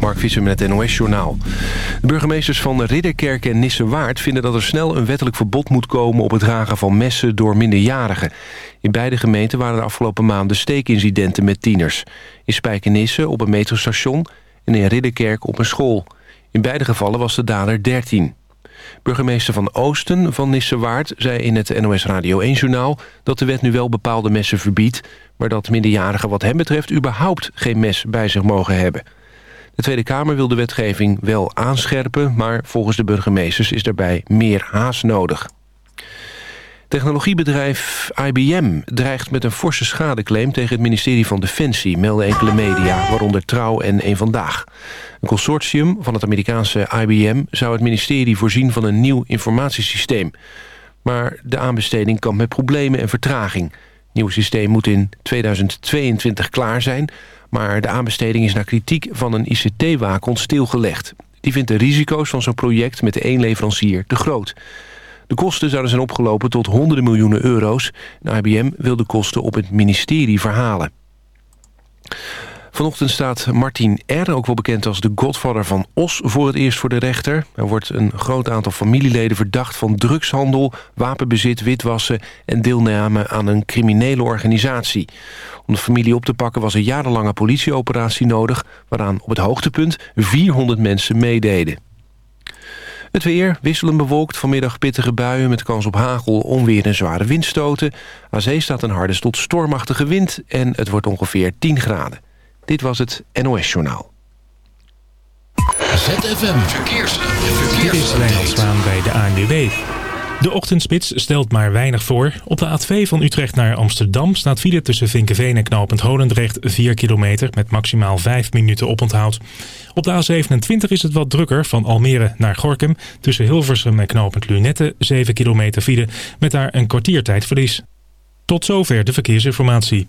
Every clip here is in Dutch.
Mark Visser met het NOS-journaal. De burgemeesters van Ridderkerk en Nissewaard vinden dat er snel een wettelijk verbod moet komen... op het dragen van messen door minderjarigen. In beide gemeenten waren de afgelopen maanden steekincidenten met tieners. In Spijkenisse op een metrostation en in Ridderkerk op een school. In beide gevallen was de dader 13. Burgemeester van Oosten van Nissewaard zei in het NOS Radio 1-journaal... dat de wet nu wel bepaalde messen verbiedt... maar dat minderjarigen wat hem betreft überhaupt geen mes bij zich mogen hebben. De Tweede Kamer wil de wetgeving wel aanscherpen... maar volgens de burgemeesters is daarbij meer haast nodig. Technologiebedrijf IBM dreigt met een forse schadeclaim... tegen het ministerie van Defensie, melden enkele media... waaronder Trouw en Een Vandaag. Een consortium van het Amerikaanse IBM... zou het ministerie voorzien van een nieuw informatiesysteem. Maar de aanbesteding kampt met problemen en vertraging. Het nieuwe systeem moet in 2022 klaar zijn... maar de aanbesteding is na kritiek van een ICT-waakhond stilgelegd. Die vindt de risico's van zo'n project met één leverancier te groot... De kosten zouden zijn opgelopen tot honderden miljoenen euro's. De IBM wil de kosten op het ministerie verhalen. Vanochtend staat Martin R., ook wel bekend als de godvader van Os... voor het eerst voor de rechter. Er wordt een groot aantal familieleden verdacht van drugshandel... wapenbezit, witwassen en deelname aan een criminele organisatie. Om de familie op te pakken was een jarenlange politieoperatie nodig... waaraan op het hoogtepunt 400 mensen meededen. Het weer wisselend bewolkt, vanmiddag pittige buien... met kans op hagel, onweer en zware windstoten. Aan zee staat een harde tot stormachtige wind... en het wordt ongeveer 10 graden. Dit was het NOS Journaal. ZFM Verkeers. Verkeers. Dit is Wijnald bij de ANWB. De ochtendspits stelt maar weinig voor. Op de A2 van Utrecht naar Amsterdam staat file tussen Vinkenveen en knooppunt Holendrecht 4 kilometer met maximaal 5 minuten oponthoud. Op de A27 is het wat drukker van Almere naar Gorkum tussen Hilversum en knooppunt Lunette 7 kilometer file met daar een kwartiertijdverlies. Tot zover de verkeersinformatie.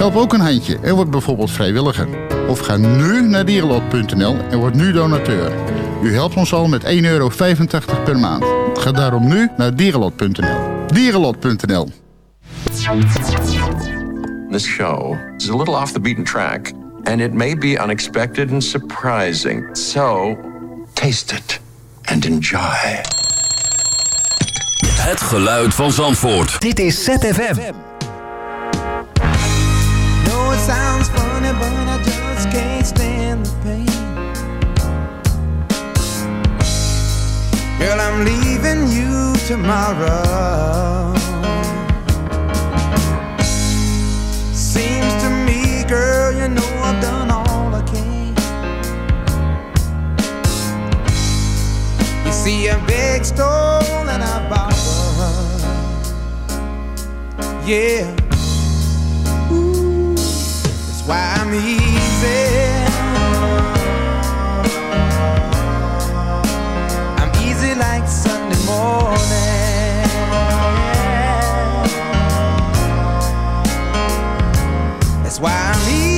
Help ook een handje en word bijvoorbeeld vrijwilliger. Of ga nu naar dierenlot.nl en word nu donateur. U helpt ons al met 1,85 euro per maand. Ga daarom nu naar dierenlot.nl. Dierenlot.nl This show is a little off the beaten track, and it may be unexpected and surprising. So, taste it and enjoy. Het geluid van Zandvoort. Dit is ZFM. Sounds funny, but I just can't stand the pain. Girl, I'm leaving you tomorrow. Seems to me, girl, you know I've done all I can. You see, I beg, stole, and I borrowed. yeah. Why I'm easy. I'm easy like Sunday morning. That's why I'm easy.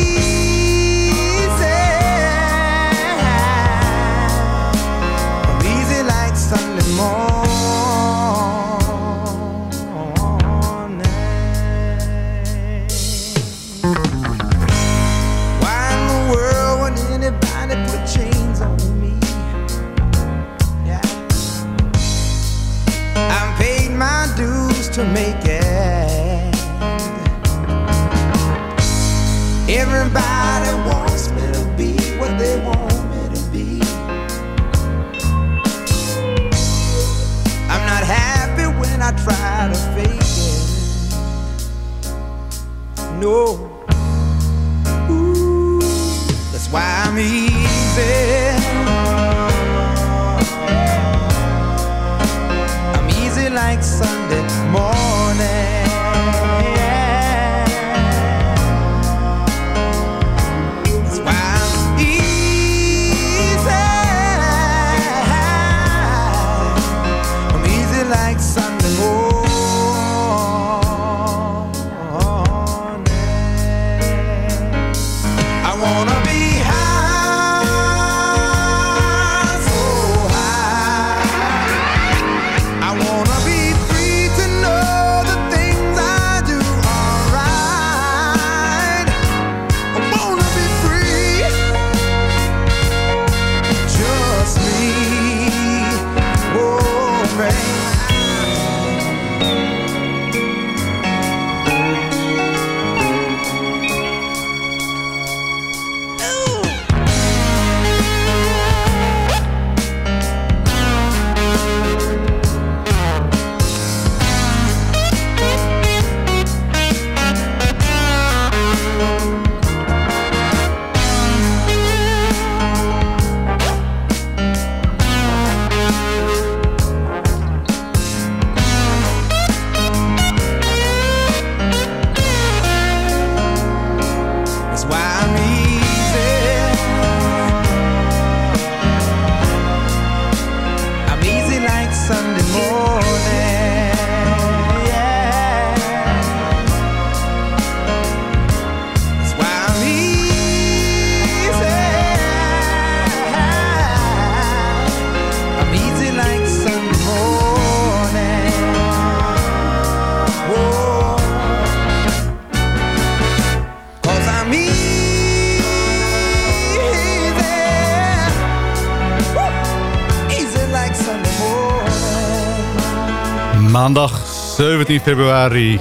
17 februari.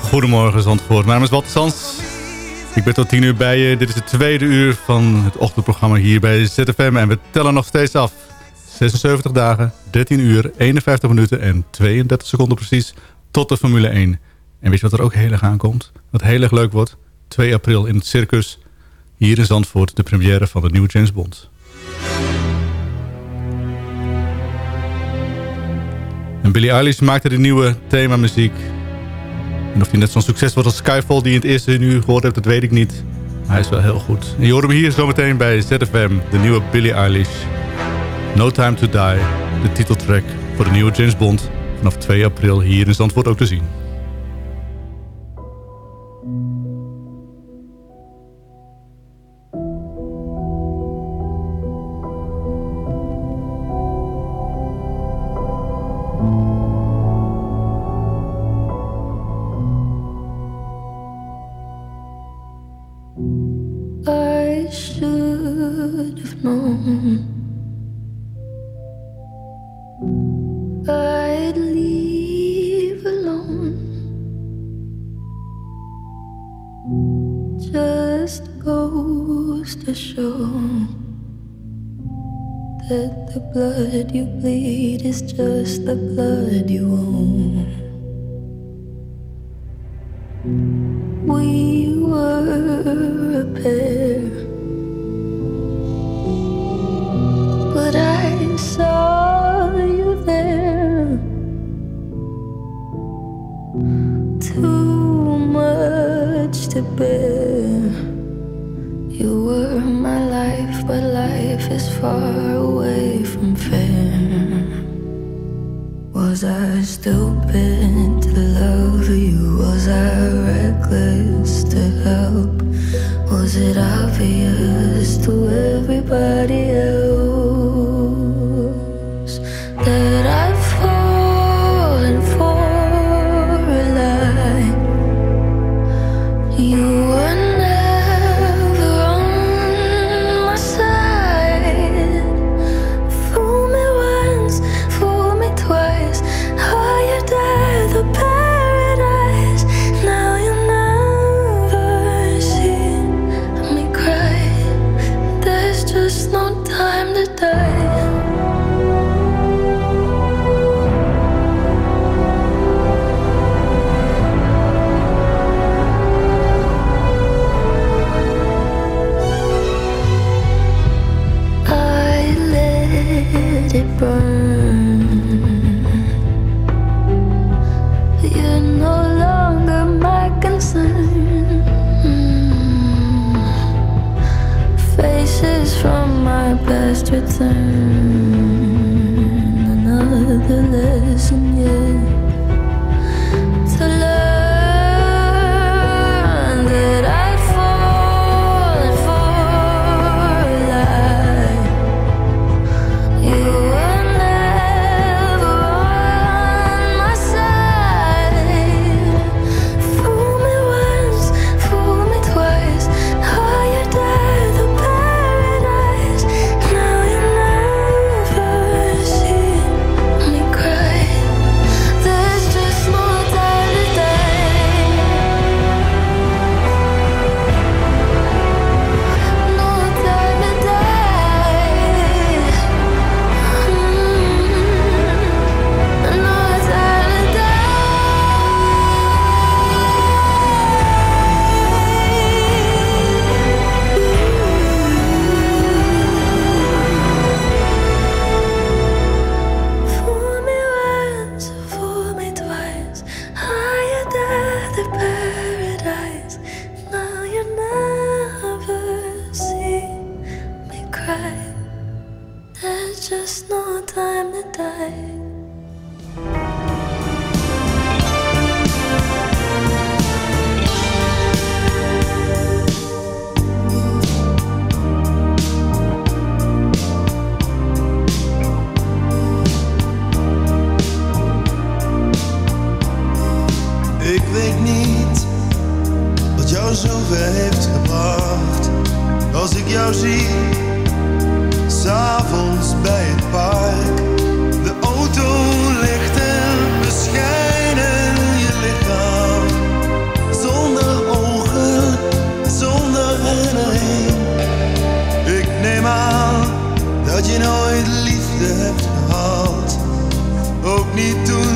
Goedemorgen Zandvoort. Mijn naam is Walter Sans. Ik ben tot 10 uur bij je. Dit is het tweede uur van het ochtendprogramma hier bij ZFM. En we tellen nog steeds af. 76 dagen, 13 uur, 51 minuten en 32 seconden precies. Tot de Formule 1. En weet je wat er ook heel erg aankomt? Wat heel erg leuk wordt? 2 april in het Circus. Hier in Zandvoort de première van de nieuwe James Bond. En Billie Eilish maakte de nieuwe themamuziek. En of hij net zo'n succes wordt als Skyfall die je in het eerste nu gehoord hebt, dat weet ik niet. Maar hij is wel heel goed. En je hoort hem hier zometeen bij ZFM, de nieuwe Billie Eilish. No Time To Die, de titeltrack voor de nieuwe James Bond. Vanaf 2 april hier in Zandvoort ook te zien. Should have known I'd leave alone. Just goes to show that the blood you bleed is just the blood you own. best return. s'avonds bij het park. De auto ligt en beschijnen je lichaam. Zonder ogen, zonder herinnering. Ik neem aan dat je nooit liefde hebt gehad. Ook niet toen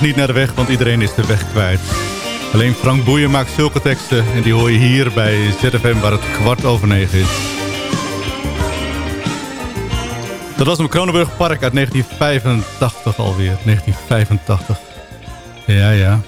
Niet naar de weg, want iedereen is de weg kwijt. Alleen Frank Boeien maakt zulke teksten en die hoor je hier bij ZFM waar het kwart over negen is. Dat was een Kronenburg Park uit 1985 alweer. 1985. Ja, ja.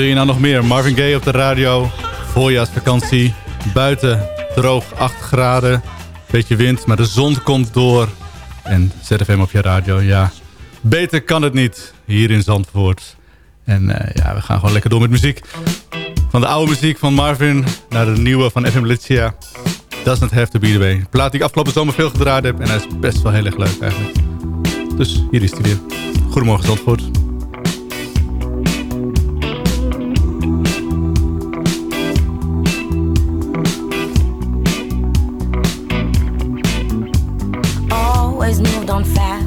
Wil je nou nog meer? Marvin Gaye op de radio. Voorjaarsvakantie. Buiten droog 8 graden. Beetje wind, maar de zon komt door. En ZFM op je radio, ja. Beter kan het niet hier in Zandvoort. En eh, ja, we gaan gewoon lekker door met muziek. Van de oude muziek van Marvin naar de nieuwe van FM Litzia. Doesn't have to be the way. Plaat die ik afgelopen zomer veel gedraaid heb. En hij is best wel heel erg leuk eigenlijk. Dus hier is hij weer. Goedemorgen Zandvoort. On fast,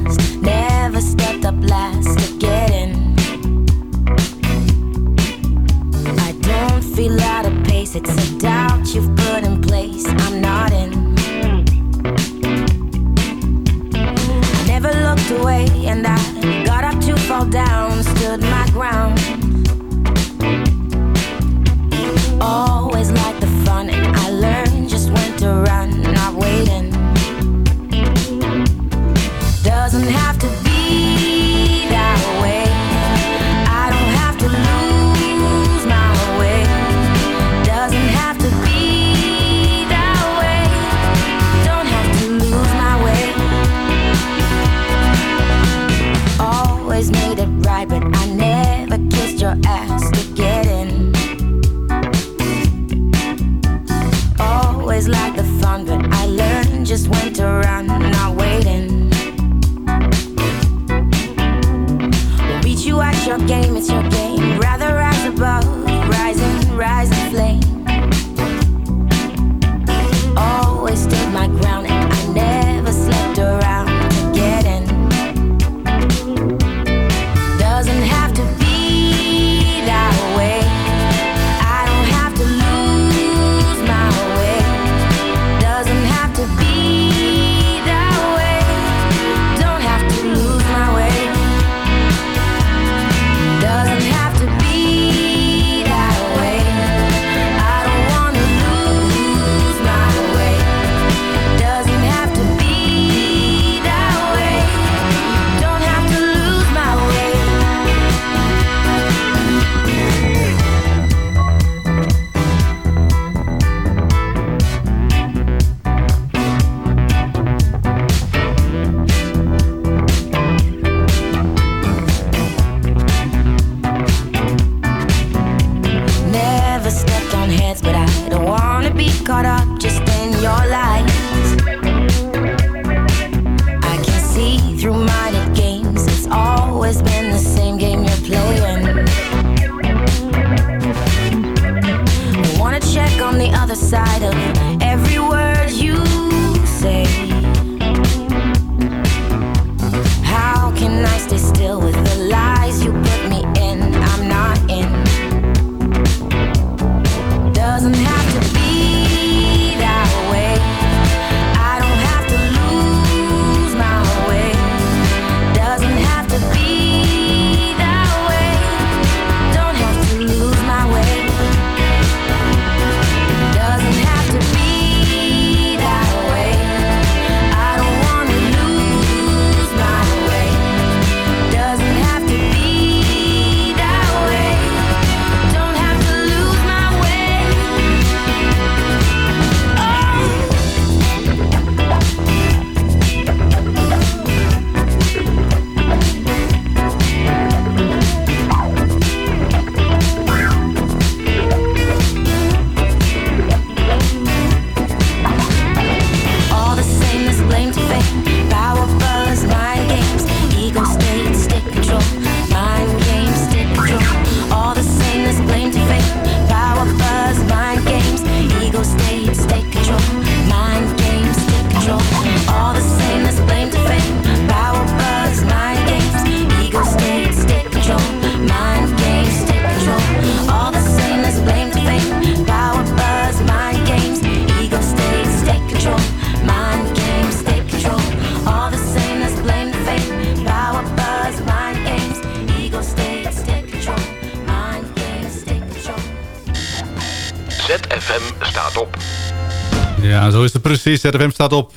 het precies. ZFM staat op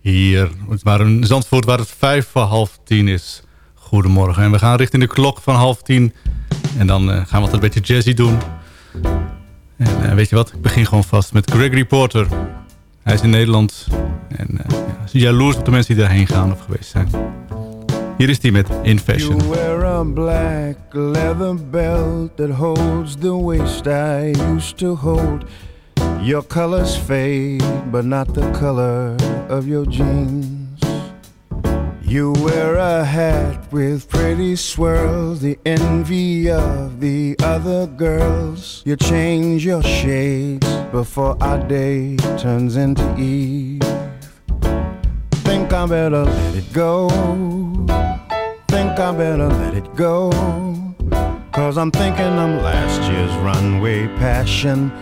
hier. Maar een Zandvoort waar het vijf voor half tien is. Goedemorgen. En we gaan richting de klok van half tien. En dan eh, gaan we altijd een beetje jazzy doen. En eh, weet je wat? Ik begin gewoon vast met Gregory Porter. Hij is in Nederland. En eh, ja, jaloers op de mensen die daarheen gaan of geweest zijn. Hier is hij met In Fashion. Wear a black leather belt that holds the waist I used to hold. Your colors fade, but not the color of your jeans. You wear a hat with pretty swirls, the envy of the other girls. You change your shades before our day turns into eve. Think I better let it go. Think I better let it go. Cause I'm thinking I'm last year's runway passion.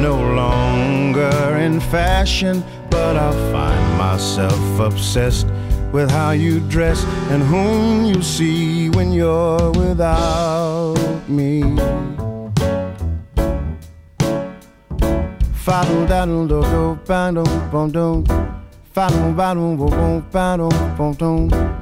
No longer in fashion, but I'll find myself obsessed with how you dress and whom you see when you're without me. Fa-dum da dum do do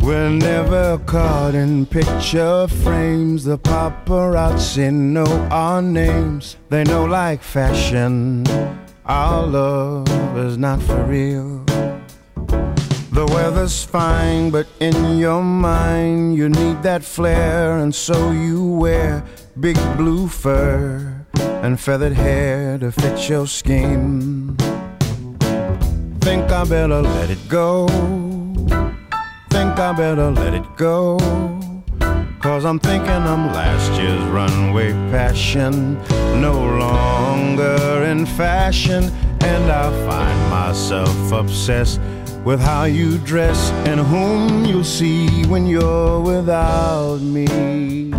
We're never caught in picture frames. The paparazzi know our names. They know like fashion. Our love is not for real. The weather's fine, but in your mind you need that flair, and so you wear big blue fur and feathered hair to fit your scheme. Think I better let it go. think I better let it go. Cause I'm thinking I'm last year's runway passion, no longer in fashion, and I find myself obsessed with how you dress and whom you'll see when you're without me.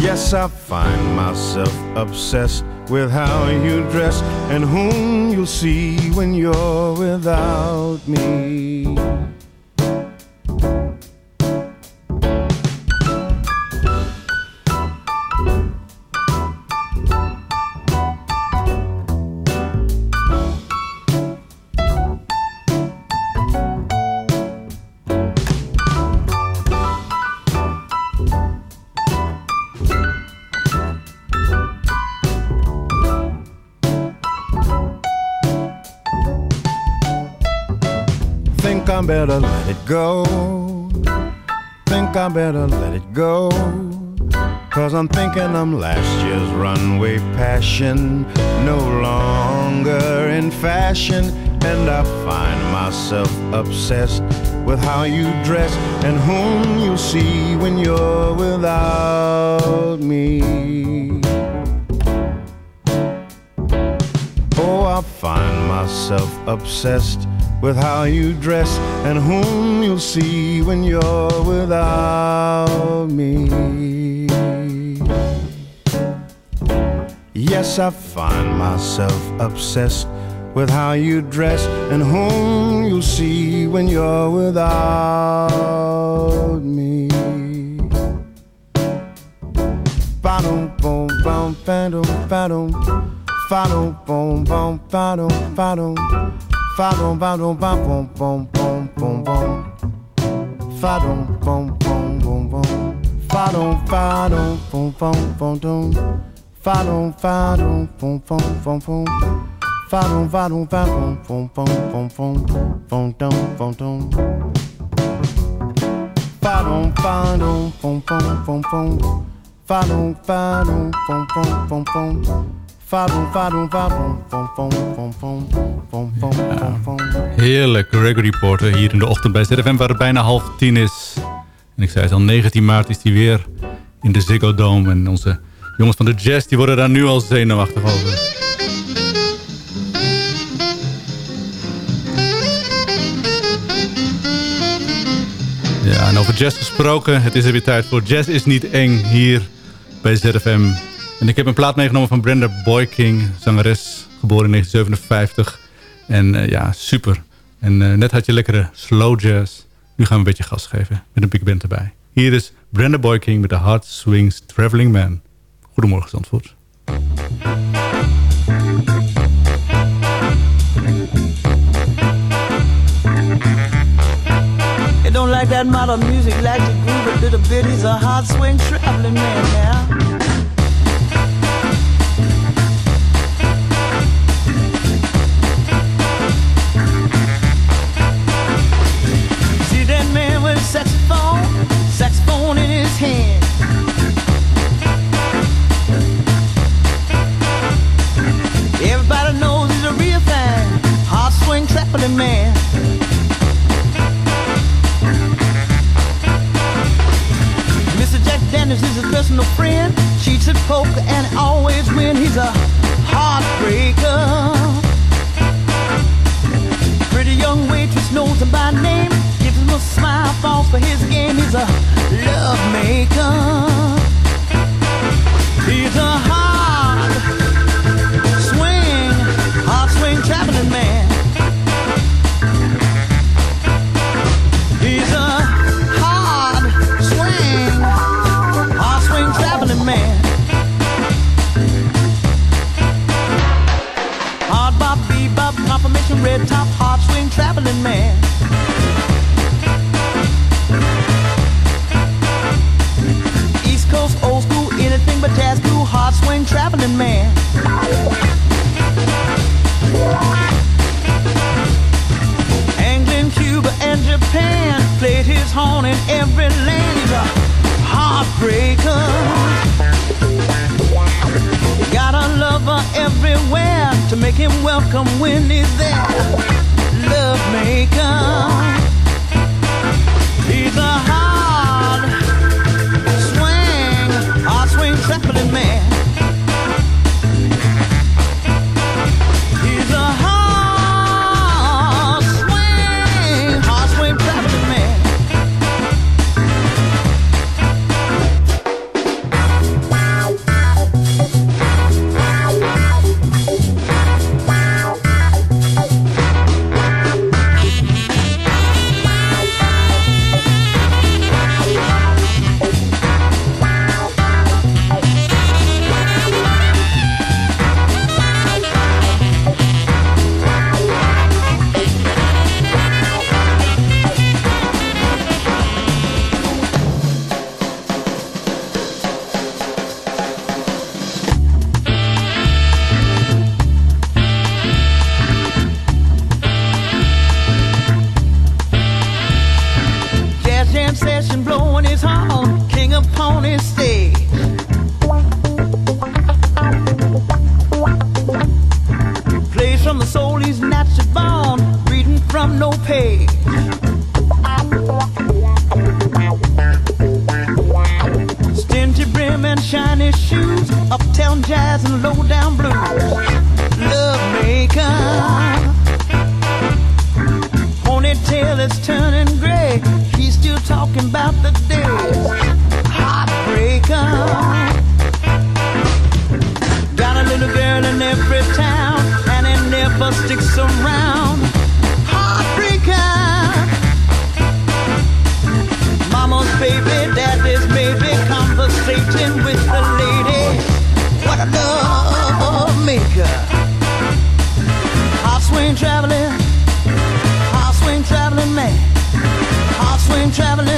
Yes, I find myself obsessed with how you dress and whom you'll see when you're without me. Better let it go. Think I better let it go. Cause I'm thinking I'm last year's runway passion, no longer in fashion. And I find myself obsessed with how you dress and whom you see when you're without me. Oh, I find myself obsessed with how you dress and whom you'll see when you're without me. Yes, I find myself obsessed with how you dress and whom you'll see when you're without me. Ba-dum, boom, bum, ba-dum, ba-dum. Boom, bum, ba-dum. Fa dum ba dum ba bum bum bum bum bum. Fa dum bum bum bum bum. Fa dum fa dum bum bum bum dum. Fa dum fa dum bum bum bum bum. Fa dum fa dum fa bum bum bum bum bum bum dum bum dum. Fa dum fa dum bum bum bum bum. Fa dum fa dum bum bum bum bum. Heerlijk, Gregory Porter hier in de ochtend bij ZFM waar het bijna half tien is. En ik zei het al, 19 maart is hij weer in de Ziggo Dome. En onze jongens van de jazz die worden daar nu al zenuwachtig over. Ja, en over jazz gesproken, het is er weer tijd voor Jazz is niet eng hier bij ZFM. En ik heb een plaat meegenomen van Brenda Boyking, zangeres, geboren in 1957. En eh, ja, super. En eh, net had je lekkere slow jazz. Nu gaan we een beetje gas geven met een big band erbij. Hier is Brenda Boyking met de Hard Swings Traveling Man. Goedemorgen, Zandvoort. Don't like that music, like. He's a hard swing traveling man now. trembling man. traveling.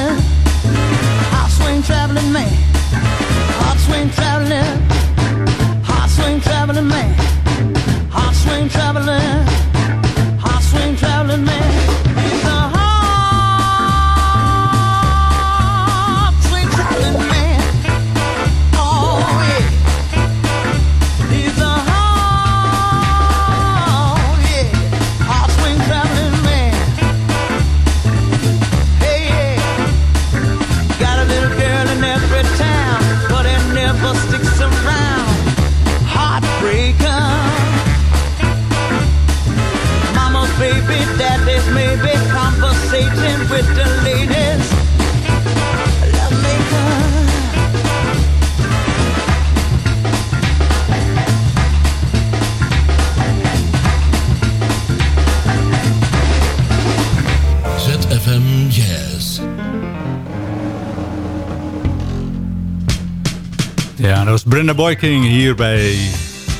Brenda Boyking hier bij,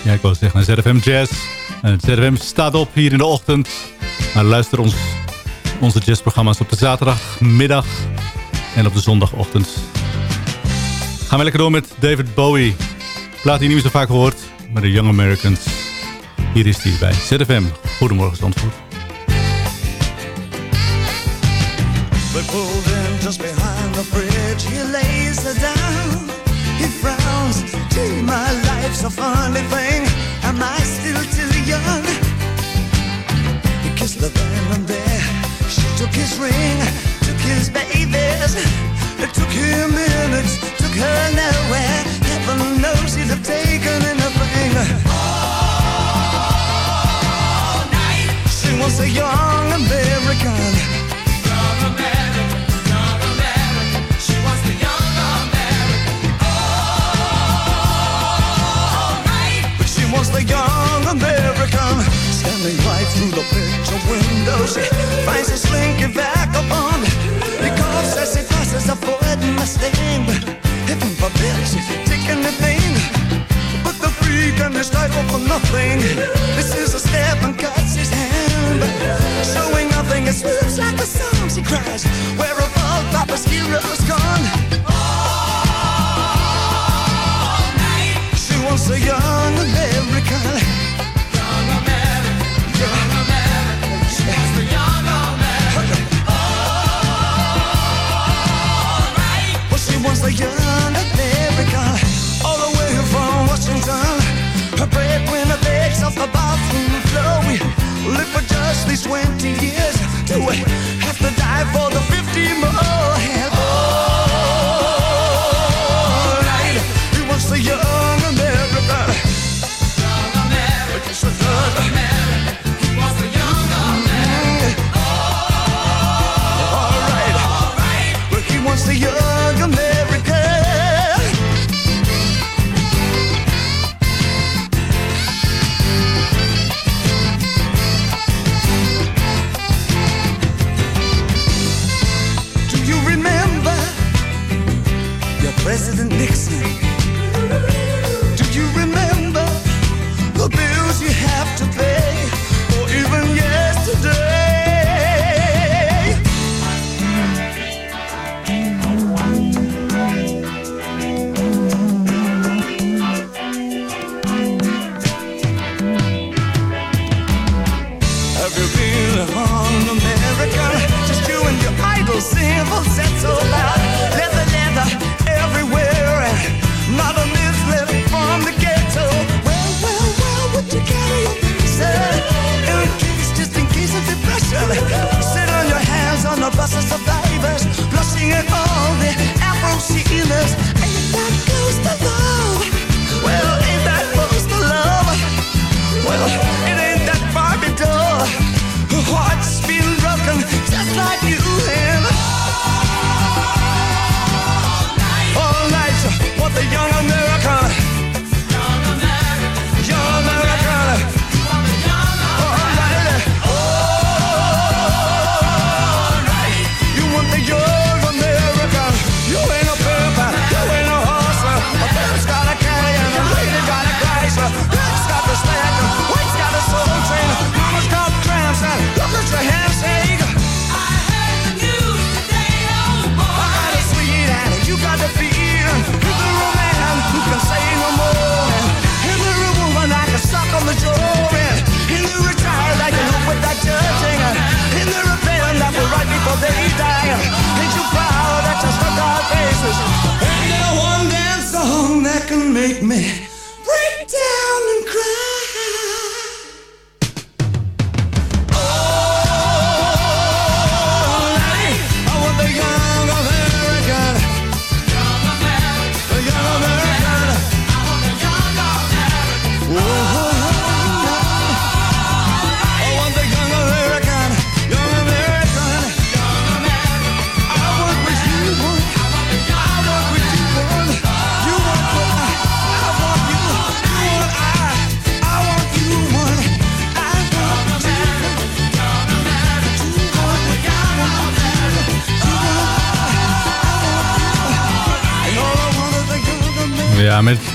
ja ik wou zeggen ZFM Jazz. En ZFM staat op hier in de ochtend. Maar luister ons, onze jazzprogramma's op de zaterdagmiddag en op de zondagochtend. Gaan we lekker door met David Bowie. Plaat die niet zo vaak hoort, maar de Young Americans. Hier is hij bij ZFM. Goedemorgen, Zandvoort. enfants les frères. She finds a slinky back upon on Ik as he passes, vast, ze zal voor het steen Heb een paar taking the in But the freak and his life for nothing. This is a step and cuts his hand. Showing nothing, it swoops like a song, she cries Where are all Papa's heroes gone? Iceland young America, all the way from Washington. Her breadwinner begs off the bathroom floor. We live for just these 20 years. Do we have to die for the 50 more? And all right, he the young America. Young America, young America. He the young America. All right, all right, he the young.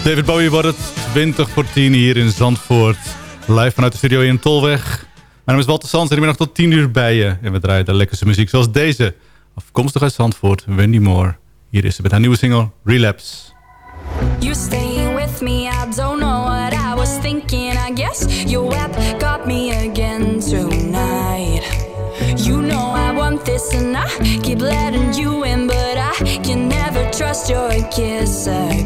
David Bowie wordt het 20 voor 10 hier in Zandvoort. Live vanuit de studio in Tolweg. Mijn naam is Walter Sands en ik ben nog tot 10 uur bij je. En we draaien de lekkerste muziek zoals deze. Afkomstig uit Zandvoort, Wendy Moore. Hier is ze met haar nieuwe single Relapse. You stay with me, I don't know what I was thinking. I guess your web got me again tonight. You know I want this and I keep letting you in. But I can never trust your kisser.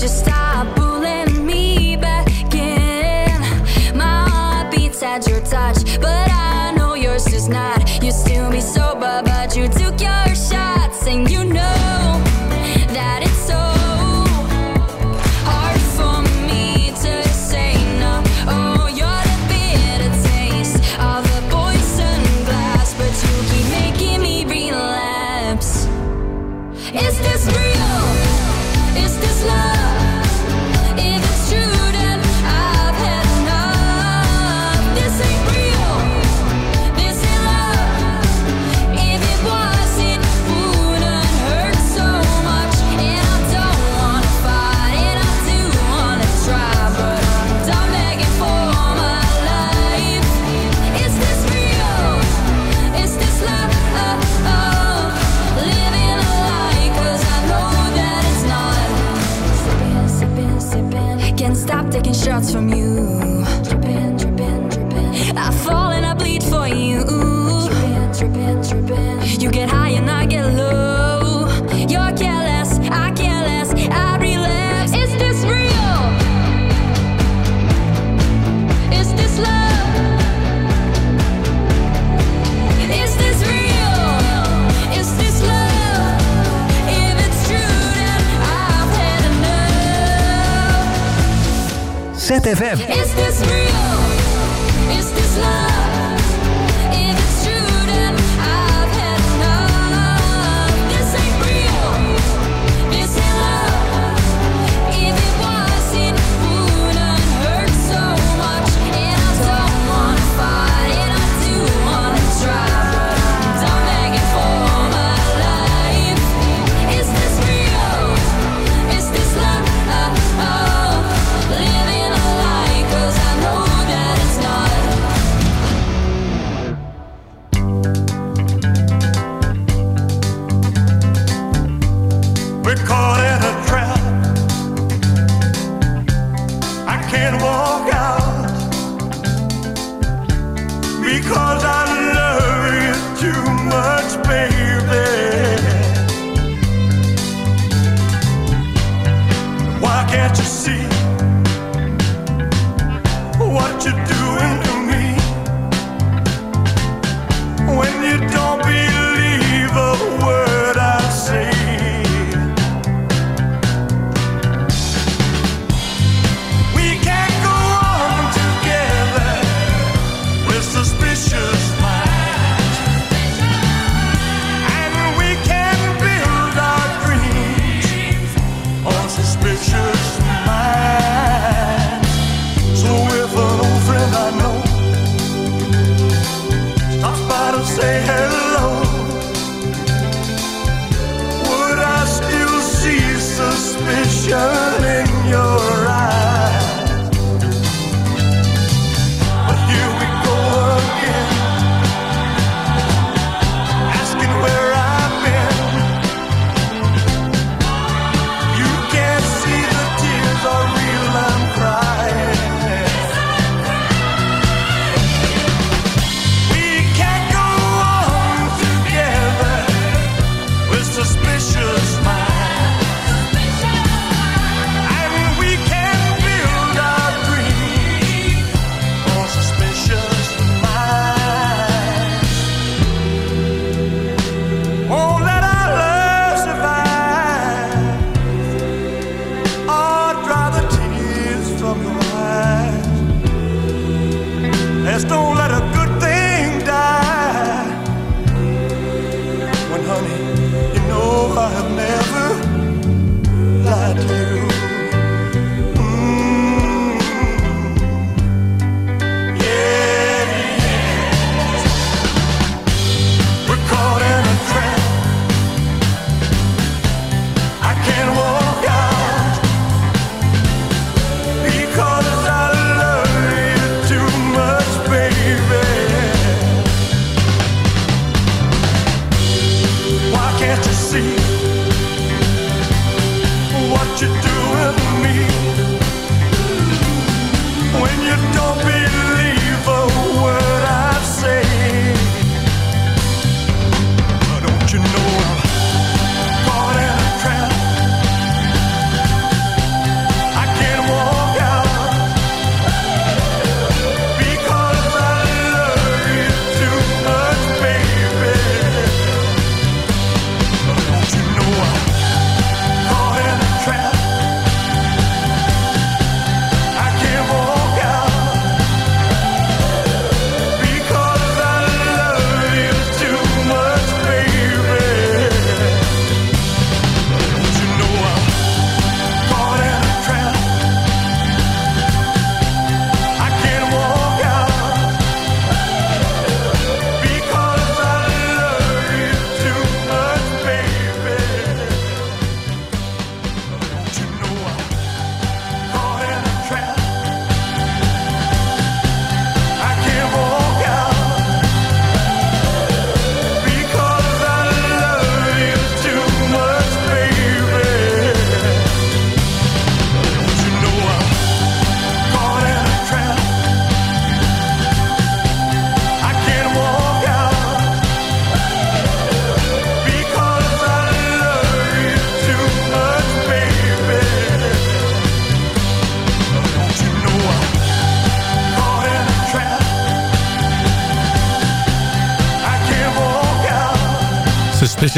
just stop. ZFM. Is this real?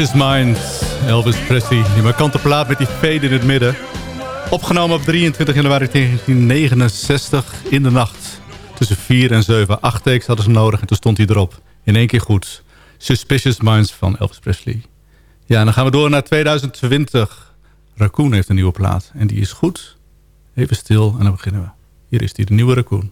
Suspicious Minds, Elvis Presley. Die markante plaat met die fade in het midden. Opgenomen op 23 januari 1969 in de nacht. Tussen 4 en 7. Acht takes hadden ze nodig en toen stond hij erop. In één keer goed. Suspicious Minds van Elvis Presley. Ja, en dan gaan we door naar 2020. Raccoon heeft een nieuwe plaat. En die is goed. Even stil en dan beginnen we. Hier is die, de nieuwe Raccoon.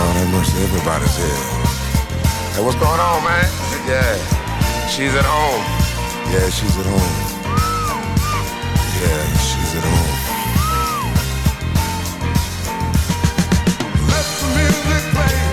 everybody's here. Hey, what's going on, man? Yeah, she's at home. Yeah, she's at home. Yeah, she's at home. Let the music play.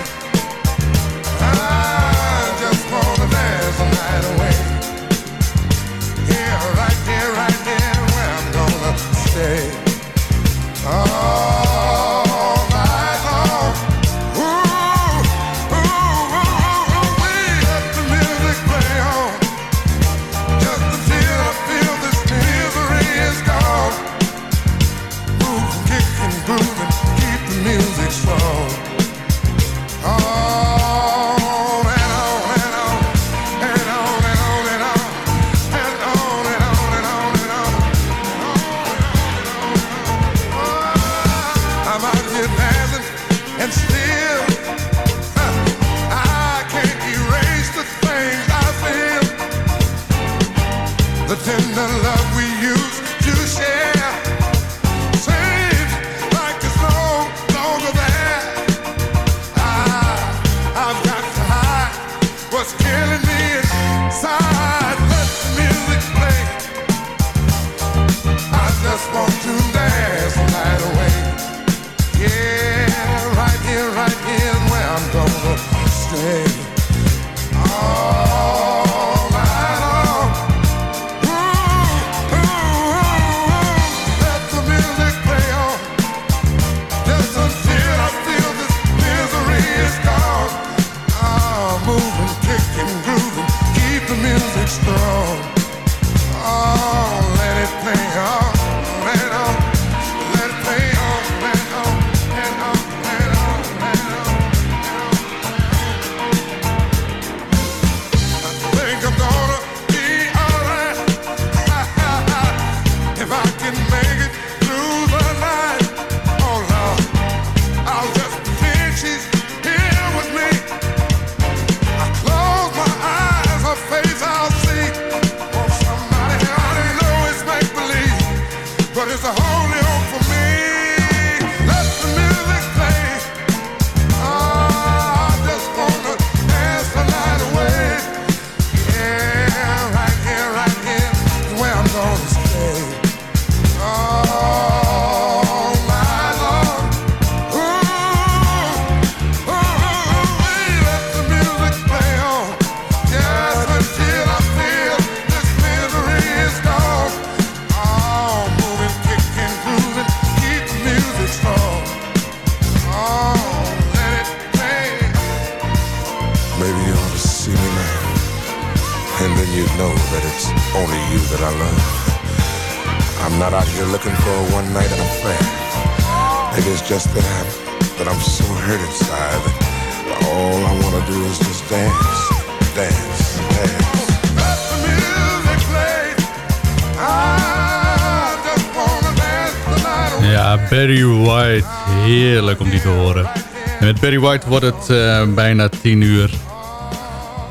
Barry White wordt het uh, bijna 10 uur.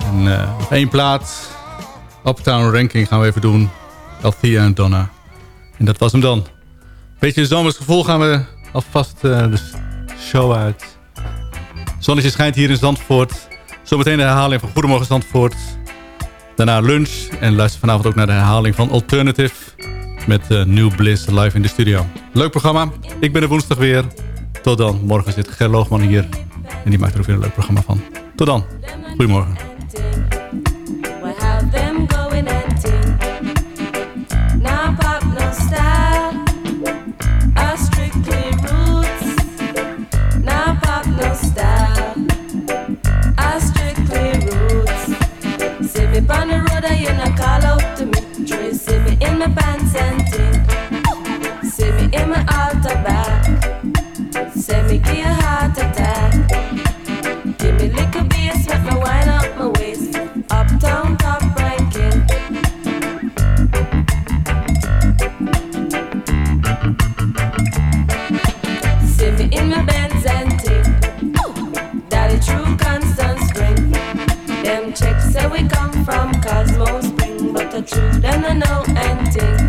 En uh, één plaat. Uptown Ranking gaan we even doen. Althea en Donna. En dat was hem dan. Beetje zomers gevoel gaan we alvast uh, de show uit. Zonnetje schijnt hier in Zandvoort. Zometeen de herhaling van Goedemorgen Zandvoort. Daarna lunch. En luister vanavond ook naar de herhaling van Alternative met New Bliss live in de studio. Leuk programma. Ik ben er woensdag weer. Tot dan. Morgen zit Ger Loogman hier. En die maakt er ook weer een leuk programma van. Tot dan. Goedemorgen. On the road, not call out to me. In my pants and me in my back. Say me give a heart attack. Spring, but the truth them no know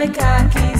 me khakis.